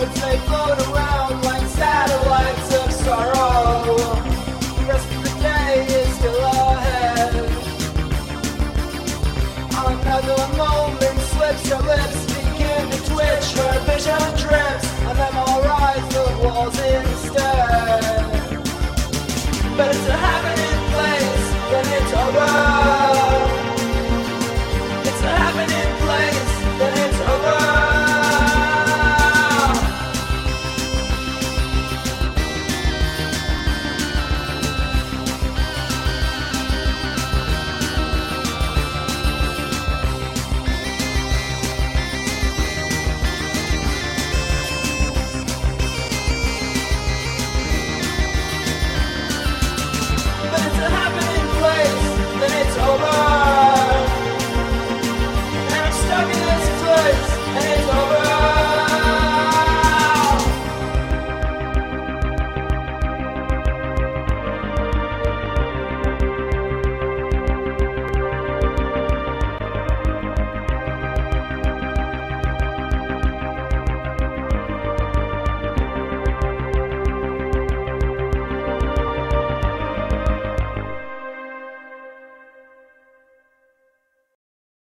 moments they float around like satellites of sorrow. The rest of the day is still ahead. Another moment slips, her lips begin to twitch, her vision drips, and memorize the walls instead. But it's a habit. voice. Hey.